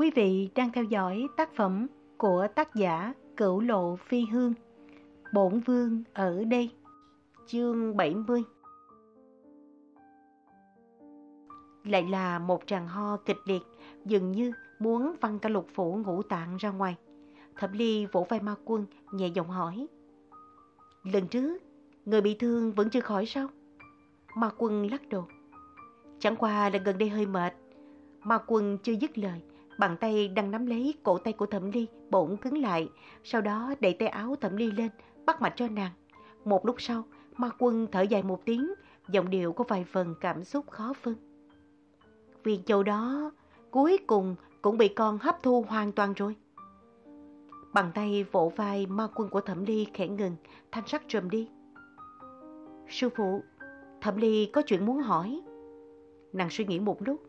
Quý vị đang theo dõi tác phẩm của tác giả Cửu Lộ Phi Hương. Bổn Vương ở đây. Chương 70 Lại là một tràng ho kịch liệt, dường như muốn văng cả lục phủ ngũ tạng ra ngoài. Thẩm Ly vỗ vai ma quân, nhẹ giọng hỏi. Lần trước, người bị thương vẫn chưa khỏi sao? Ma quân lắc đầu. Chẳng qua là gần đây hơi mệt. Ma quân chưa dứt lời, bàn tay đang nắm lấy cổ tay của Thẩm Ly bỗng cứng lại, sau đó đẩy tay áo Thẩm Ly lên, bắt mạch cho nàng. Một lúc sau, ma quân thở dài một tiếng, giọng điệu có vài phần cảm xúc khó phân. Viên châu đó cuối cùng cũng bị con hấp thu hoàn toàn rồi. Bàn tay vỗ vai ma quân của Thẩm Ly khẽ ngừng, thanh sắc trùm đi. Sư phụ, Thẩm Ly có chuyện muốn hỏi. Nàng suy nghĩ một lúc.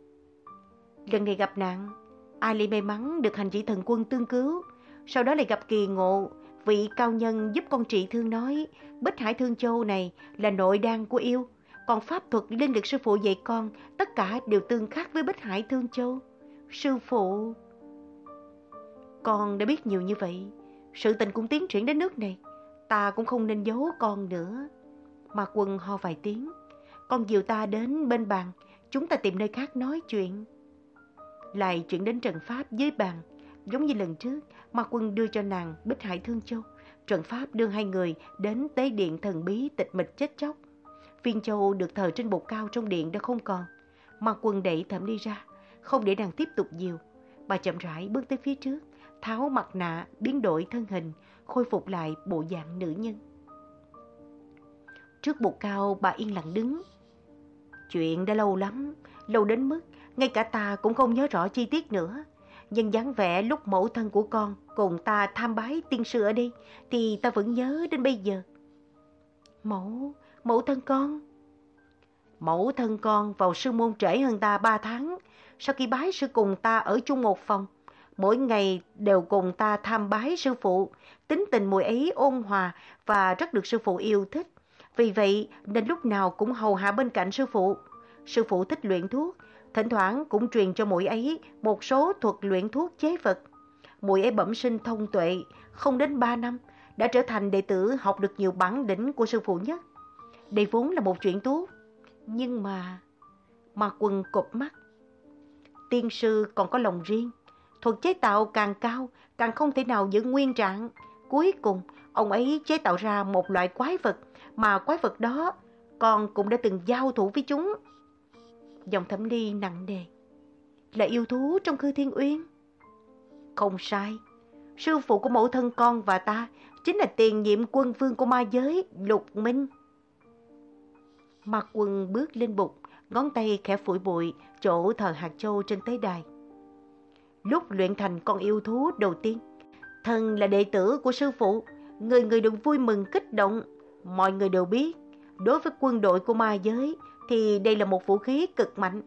Lần này gặp nàng ai lại may mắn được hành chỉ thần quân tương cứu. Sau đó lại gặp kỳ ngộ, vị cao nhân giúp con trị thương nói Bích Hải Thương Châu này là nội đan của yêu. Còn pháp thuật linh lực sư phụ dạy con, tất cả đều tương khắc với Bích Hải Thương Châu. Sư phụ... Con đã biết nhiều như vậy, sự tình cũng tiến triển đến nước này. Ta cũng không nên giấu con nữa. Mà quân ho vài tiếng. Con dìu ta đến bên bàn, chúng ta tìm nơi khác nói chuyện. Lại chuyển đến trận pháp dưới bàn, giống như lần trước, Ma Quân đưa cho nàng Bích Hải Thương Châu. Trận pháp đưa hai người đến tế điện thần bí tịch mịch chết chóc. Viên châu được thờ trên bục cao trong điện đã không còn. Ma Quân đẩy thẩm đi ra, không để nàng tiếp tục nhiều. Bà chậm rãi bước tới phía trước, tháo mặt nạ, biến đổi thân hình, khôi phục lại bộ dạng nữ nhân. Trước bục cao bà yên lặng đứng. Chuyện đã lâu lắm, lâu đến mức ngay cả ta cũng không nhớ rõ chi tiết nữa. Nhưng dáng vẻ lúc mẫu thân của con cùng ta tham bái tiên sư ở đây thì ta vẫn nhớ đến bây giờ. Mẫu, mẫu thân con. Mẫu thân con vào sư môn trễ hơn ta ba tháng. Sau khi bái sư cùng ta ở chung một phòng, mỗi ngày đều cùng ta tham bái sư phụ. Tính tình mùi ấy ôn hòa và rất được sư phụ yêu thích. Vì vậy nên lúc nào cũng hầu hạ bên cạnh sư phụ. Sư phụ thích luyện thuốc, thỉnh thoảng cũng truyền cho mũi ấy một số thuật luyện thuốc chế vật. mũi ấy bẩm sinh thông tuệ, không đến 3 năm, đã trở thành đệ tử học được nhiều bản đỉnh của sư phụ nhất. Đây vốn là một chuyện tốt, nhưng mà... mà quần cụp mắt. Tiên sư còn có lòng riêng, thuật chế tạo càng cao, càng không thể nào giữ nguyên trạng. Cuối cùng, ông ấy chế tạo ra một loại quái vật, mà quái vật đó con cũng đã từng giao thủ với chúng dòng thẩm ly nặng nề. Là yêu thú trong khư thiên uyên. Không sai. Sư phụ của mẫu thân con và ta chính là tiền nhiệm quân vương của ma giới, Lục Minh. Mặt quân bước lên bục, ngón tay khẽ phủi bụi chỗ thờ hạt châu trên tế đài. Lúc luyện thành con yêu thú đầu tiên, thân là đệ tử của sư phụ, người người được vui mừng kích động. Mọi người đều biết, đối với quân đội của ma giới, thì đây là một vũ khí cực mạnh.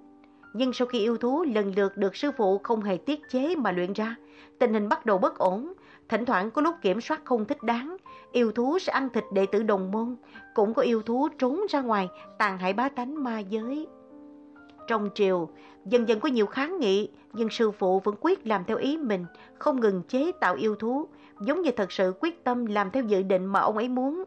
Nhưng sau khi yêu thú lần lượt được sư phụ không hề tiết chế mà luyện ra, tình hình bắt đầu bất ổn. Thỉnh thoảng có lúc kiểm soát không thích đáng, yêu thú sẽ ăn thịt đệ tử đồng môn, cũng có yêu thú trốn ra ngoài tàn hại bá tánh ma giới. Trong triều, dần dần có nhiều kháng nghị, nhưng sư phụ vẫn quyết làm theo ý mình, không ngừng chế tạo yêu thú, giống như thật sự quyết tâm làm theo dự định mà ông ấy muốn.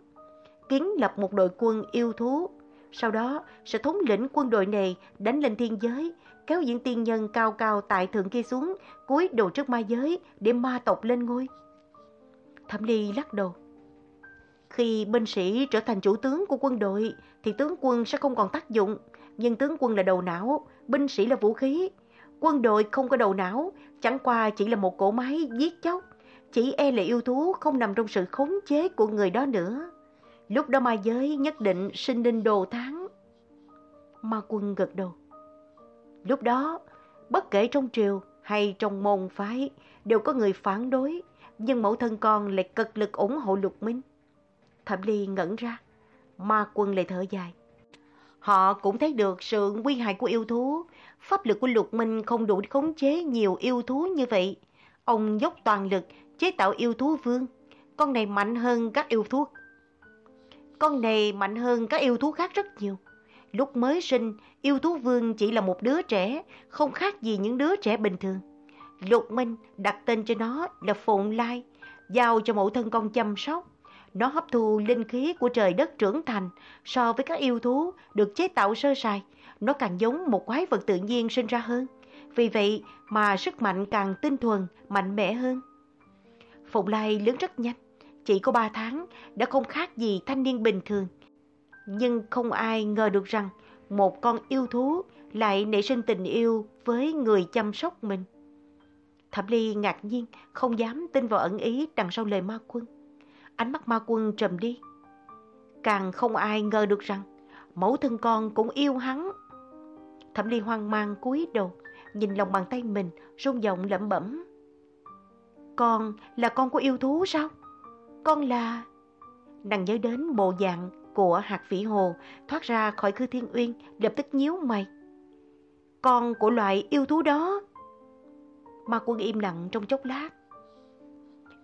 Kiến lập một đội quân yêu thú, sau đó sẽ thống lĩnh quân đội này đánh lên thiên giới, kéo những tiên nhân cao cao tại thượng kia xuống, cúi đầu trước ma giới để ma tộc lên ngôi. Thẩm Ly lắc đầu. Khi binh sĩ trở thành chủ tướng của quân đội thì tướng quân sẽ không còn tác dụng, nhưng tướng quân là đầu não, binh sĩ là vũ khí. Quân đội không có đầu não, chẳng qua chỉ là một cỗ máy giết chóc, chỉ e là yêu thú không nằm trong sự khống chế của người đó nữa. Lúc đó ma giới nhất định sinh linh đồ tháng. Ma quân gật đầu. Lúc đó, bất kể trong triều hay trong môn phái, đều có người phản đối, nhưng mẫu thân con lại cực lực ủng hộ lục minh. Thẩm Ly ngẩn ra, ma quân lại thở dài. Họ cũng thấy được sự nguy hại của yêu thú, pháp lực của lục minh không đủ để khống chế nhiều yêu thú như vậy. Ông dốc toàn lực chế tạo yêu thú vương, con này mạnh hơn các yêu thú con này mạnh hơn các yêu thú khác rất nhiều. Lúc mới sinh, yêu thú vương chỉ là một đứa trẻ, không khác gì những đứa trẻ bình thường. Lục Minh đặt tên cho nó là Phụng Lai, giao cho mẫu thân con chăm sóc. Nó hấp thu linh khí của trời đất trưởng thành so với các yêu thú được chế tạo sơ sài. Nó càng giống một quái vật tự nhiên sinh ra hơn. Vì vậy mà sức mạnh càng tinh thuần, mạnh mẽ hơn. Phụng Lai lớn rất nhanh, chỉ có 3 tháng đã không khác gì thanh niên bình thường. Nhưng không ai ngờ được rằng một con yêu thú lại nảy sinh tình yêu với người chăm sóc mình. Thẩm Ly ngạc nhiên, không dám tin vào ẩn ý đằng sau lời ma quân. Ánh mắt ma quân trầm đi. Càng không ai ngờ được rằng mẫu thân con cũng yêu hắn. Thẩm Ly hoang mang cúi đầu, nhìn lòng bàn tay mình, rung giọng lẩm bẩm. Con là con của yêu thú sao? Con là... Nàng nhớ đến bộ dạng của hạt vĩ hồ thoát ra khỏi khư thiên uyên, lập tức nhíu mày. Con của loại yêu thú đó. Ma quân im lặng trong chốc lát.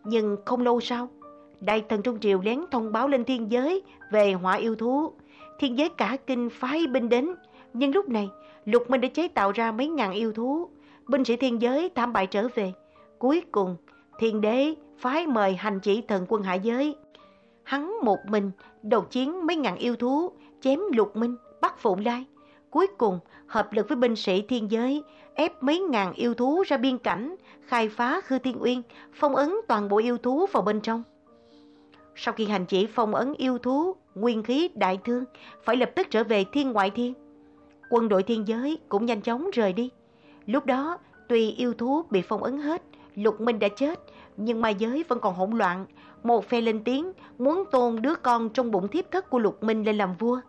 Nhưng không lâu sau, đại thần Trung Triều lén thông báo lên thiên giới về họa yêu thú. Thiên giới cả kinh phái binh đến. Nhưng lúc này, Lục Minh đã chế tạo ra mấy ngàn yêu thú. Binh sĩ thiên giới tham bại trở về. Cuối cùng, thiên đế phái mời hành chỉ thần quân hạ giới. Hắn một mình đầu chiến mấy ngàn yêu thú, chém Lục Minh, bắt Phụng Lai. Cuối cùng, hợp lực với binh sĩ thiên giới, ép mấy ngàn yêu thú ra biên cảnh, khai phá khư thiên uyên, phong ấn toàn bộ yêu thú vào bên trong. Sau khi hành chỉ phong ấn yêu thú, nguyên khí đại thương, phải lập tức trở về thiên ngoại thiên. Quân đội thiên giới cũng nhanh chóng rời đi. Lúc đó, tuy yêu thú bị phong ấn hết, Lục Minh đã chết, nhưng ma giới vẫn còn hỗn loạn. Một phe lên tiếng muốn tôn đứa con trong bụng thiếp thất của Lục Minh lên làm vua.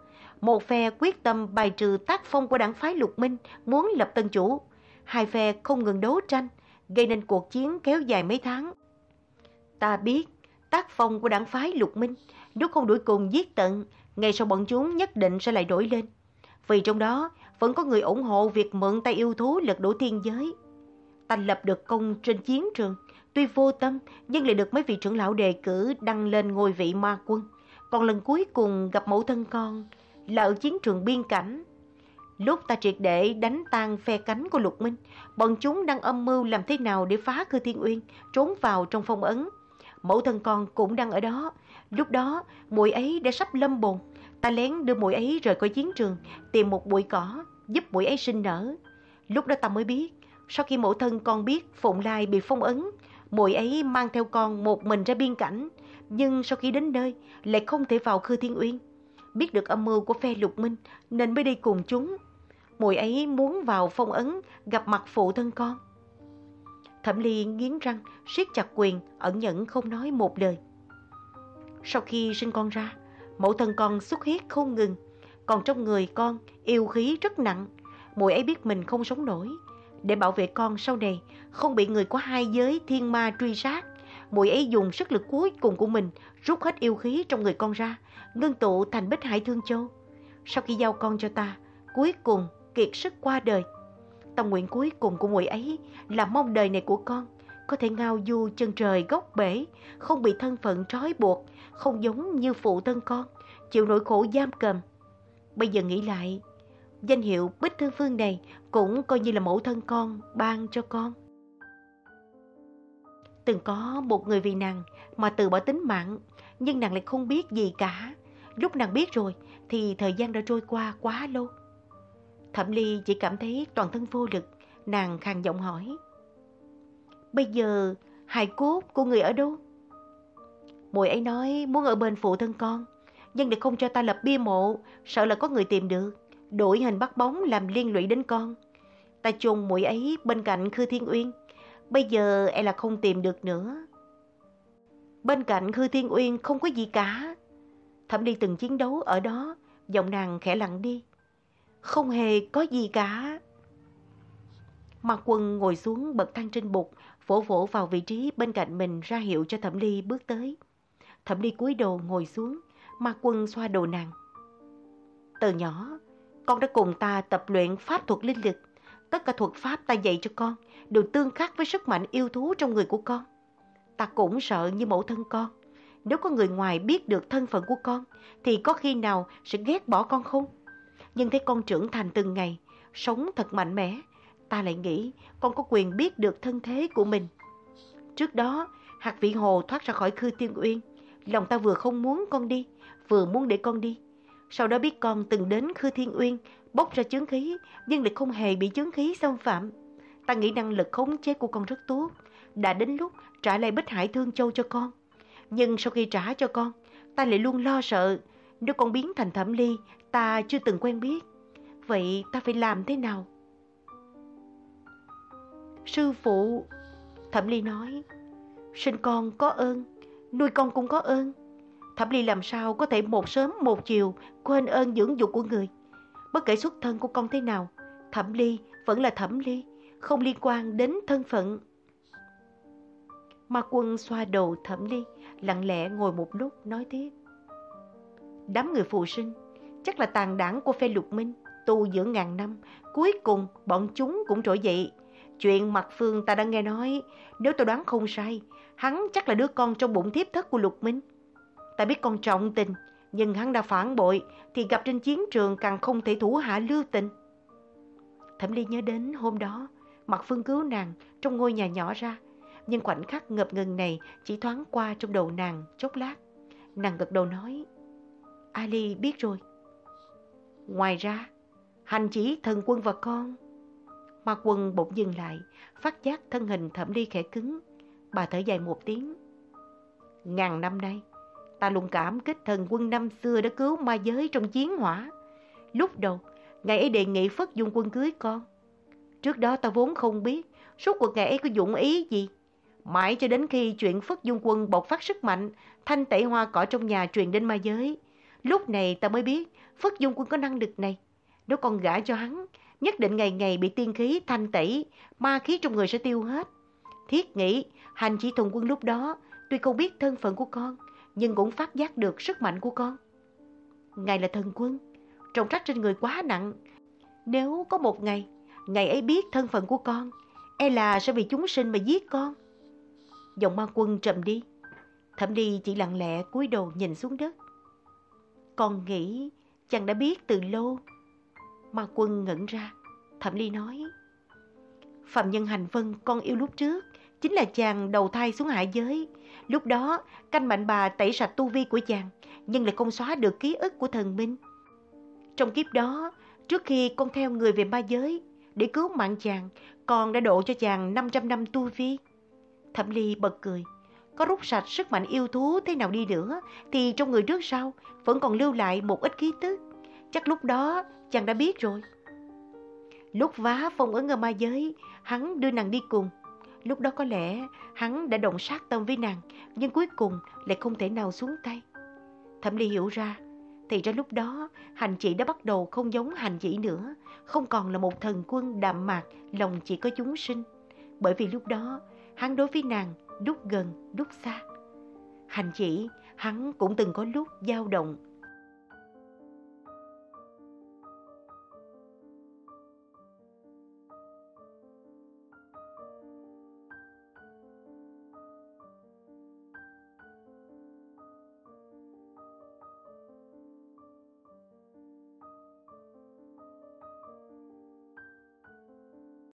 Một phe quyết tâm bài trừ tác phong của đảng phái Lục Minh muốn lập tân chủ. Hai phe không ngừng đấu tranh, gây nên cuộc chiến kéo dài mấy tháng. Ta biết tác phong của đảng phái Lục Minh nếu không đuổi cùng giết tận, ngày sau bọn chúng nhất định sẽ lại đổi lên. Vì trong đó vẫn có người ủng hộ việc mượn tay yêu thú lật đổ thiên giới. thành lập được công trên chiến trường, tuy vô tâm nhưng lại được mấy vị trưởng lão đề cử đăng lên ngôi vị ma quân. Còn lần cuối cùng gặp mẫu thân con là ở chiến trường biên cảnh. Lúc ta triệt để đánh tan phe cánh của Lục Minh, bọn chúng đang âm mưu làm thế nào để phá cư thiên uyên, trốn vào trong phong ấn. Mẫu thân con cũng đang ở đó. Lúc đó, muội ấy đã sắp lâm bồn. Ta lén đưa muội ấy rời khỏi chiến trường, tìm một bụi cỏ, giúp muội ấy sinh nở. Lúc đó ta mới biết, sau khi mẫu thân con biết Phụng Lai bị phong ấn, muội ấy mang theo con một mình ra biên cảnh. Nhưng sau khi đến nơi, lại không thể vào Khư Thiên Uyên. Biết được âm mưu của phe lục minh, nên mới đi cùng chúng. Muội ấy muốn vào phong ấn, gặp mặt phụ thân con. Thẩm Ly nghiến răng, siết chặt quyền, ẩn nhẫn không nói một lời. Sau khi sinh con ra, mẫu thân con xuất huyết không ngừng. Còn trong người con, yêu khí rất nặng. Muội ấy biết mình không sống nổi. Để bảo vệ con sau này, không bị người của hai giới thiên ma truy sát. Mùi ấy dùng sức lực cuối cùng của mình, rút hết yêu khí trong người con ra, ngưng tụ thành bích hải thương châu. Sau khi giao con cho ta, cuối cùng kiệt sức qua đời. Tâm nguyện cuối cùng của mùi ấy là mong đời này của con có thể ngao du chân trời gốc bể, không bị thân phận trói buộc, không giống như phụ thân con, chịu nỗi khổ giam cầm. Bây giờ nghĩ lại, danh hiệu Bích thư Phương này cũng coi như là mẫu thân con ban cho con. Từng có một người vì nàng mà từ bỏ tính mạng, nhưng nàng lại không biết gì cả. Lúc nàng biết rồi thì thời gian đã trôi qua quá lâu. Thẩm Ly chỉ cảm thấy toàn thân vô lực, nàng khàn giọng hỏi. Bây giờ, hài cốt của người ở đâu? Mùi ấy nói muốn ở bên phụ thân con, nhưng để không cho ta lập bia mộ, sợ là có người tìm được, đổi hình bắt bóng làm liên lụy đến con. Ta chôn mũi ấy bên cạnh Khư Thiên Uyên, bây giờ e là không tìm được nữa. Bên cạnh Khư Thiên Uyên không có gì cả. Thẩm đi từng chiến đấu ở đó, giọng nàng khẽ lặng đi. Không hề có gì cả. Mặt quân ngồi xuống bậc thang trên bục, vỗ vỗ vào vị trí bên cạnh mình ra hiệu cho Thẩm Ly bước tới. Thẩm Ly cúi đầu ngồi xuống, Mặt quân xoa đầu nàng. Từ nhỏ, con đã cùng ta tập luyện pháp thuật linh lực. Tất cả thuật pháp ta dạy cho con đều tương khắc với sức mạnh yêu thú trong người của con. Ta cũng sợ như mẫu thân con. Nếu có người ngoài biết được thân phận của con, thì có khi nào sẽ ghét bỏ con không? Nhưng thấy con trưởng thành từng ngày, sống thật mạnh mẽ, ta lại nghĩ con có quyền biết được thân thế của mình. Trước đó, hạt vị hồ thoát ra khỏi khư tiên uyên. Lòng ta vừa không muốn con đi, vừa muốn để con đi. Sau đó biết con từng đến khư thiên uyên, bốc ra chướng khí, nhưng lại không hề bị chướng khí xâm phạm. Ta nghĩ năng lực khống chế của con rất tốt. Đã đến lúc trả lại Bích Hải Thương Châu cho con. Nhưng sau khi trả cho con, ta lại luôn lo sợ. Nếu con biến thành thẩm ly, ta chưa từng quen biết. Vậy ta phải làm thế nào? Sư phụ, Thẩm Ly nói, sinh con có ơn, nuôi con cũng có ơn. Thẩm Ly làm sao có thể một sớm một chiều quên ơn dưỡng dục của người. Bất kể xuất thân của con thế nào, Thẩm Ly vẫn là Thẩm Ly, không liên quan đến thân phận. Ma quân xoa đầu Thẩm Ly, lặng lẽ ngồi một lúc nói tiếp. Đám người phù sinh, chắc là tàn đảng của phe lục minh, tu dưỡng ngàn năm, cuối cùng bọn chúng cũng trỗi dậy. Chuyện mặt phương ta đã nghe nói, nếu tôi đoán không sai, hắn chắc là đứa con trong bụng thiếp thất của lục minh. Ta biết con trọng tình, nhưng hắn đã phản bội, thì gặp trên chiến trường càng không thể thủ hạ lưu tình. Thẩm Ly nhớ đến hôm đó, mặt phương cứu nàng trong ngôi nhà nhỏ ra, nhưng khoảnh khắc ngập ngừng này chỉ thoáng qua trong đầu nàng chốc lát. Nàng gật đầu nói, Ali biết rồi. Ngoài ra, hành chỉ thần quân và con. Ma quân bỗng dừng lại, phát giác thân hình thẩm ly khẽ cứng. Bà thở dài một tiếng. Ngàn năm nay, ta luôn cảm kích thần quân năm xưa đã cứu ma giới trong chiến hỏa. Lúc đầu, ngài ấy đề nghị Phất Dung quân cưới con. Trước đó ta vốn không biết suốt cuộc ngài ấy có dụng ý gì. Mãi cho đến khi chuyện Phất Dung quân bộc phát sức mạnh, thanh tẩy hoa cỏ trong nhà truyền đến ma giới. Lúc này ta mới biết Phất Dung quân có năng lực này. Nếu con gả cho hắn, nhất định ngày ngày bị tiên khí thanh tẩy, ma khí trong người sẽ tiêu hết. Thiết nghĩ, hành chỉ thùng quân lúc đó, tuy không biết thân phận của con, nhưng cũng phát giác được sức mạnh của con. Ngài là thần quân, trọng trách trên người quá nặng. Nếu có một ngày, ngài ấy biết thân phận của con, e là sẽ vì chúng sinh mà giết con. Giọng ma quân trầm đi. Thẩm đi chỉ lặng lẽ cúi đầu nhìn xuống đất. Con nghĩ chàng đã biết từ lâu. Ma quân ngẩn ra, Thẩm Ly nói. Phạm Nhân Hành Vân con yêu lúc trước, chính là chàng đầu thai xuống hạ giới. Lúc đó, canh mạnh bà tẩy sạch tu vi của chàng, nhưng lại không xóa được ký ức của thần minh. Trong kiếp đó, trước khi con theo người về ma giới, để cứu mạng chàng, con đã độ cho chàng 500 năm tu vi. Thẩm Ly bật cười. Có rút sạch sức mạnh yêu thú thế nào đi nữa, thì trong người trước sau vẫn còn lưu lại một ít ký tức. Chắc lúc đó chàng đã biết rồi. Lúc vá phong ở ở ma giới, hắn đưa nàng đi cùng. Lúc đó có lẽ hắn đã động sát tâm với nàng, nhưng cuối cùng lại không thể nào xuống tay. Thẩm Ly hiểu ra, thì ra lúc đó hành chỉ đã bắt đầu không giống hành chỉ nữa, không còn là một thần quân đạm mạc, lòng chỉ có chúng sinh. Bởi vì lúc đó, hắn đối với nàng lúc gần, lúc xa. Hành chỉ, hắn cũng từng có lúc dao động,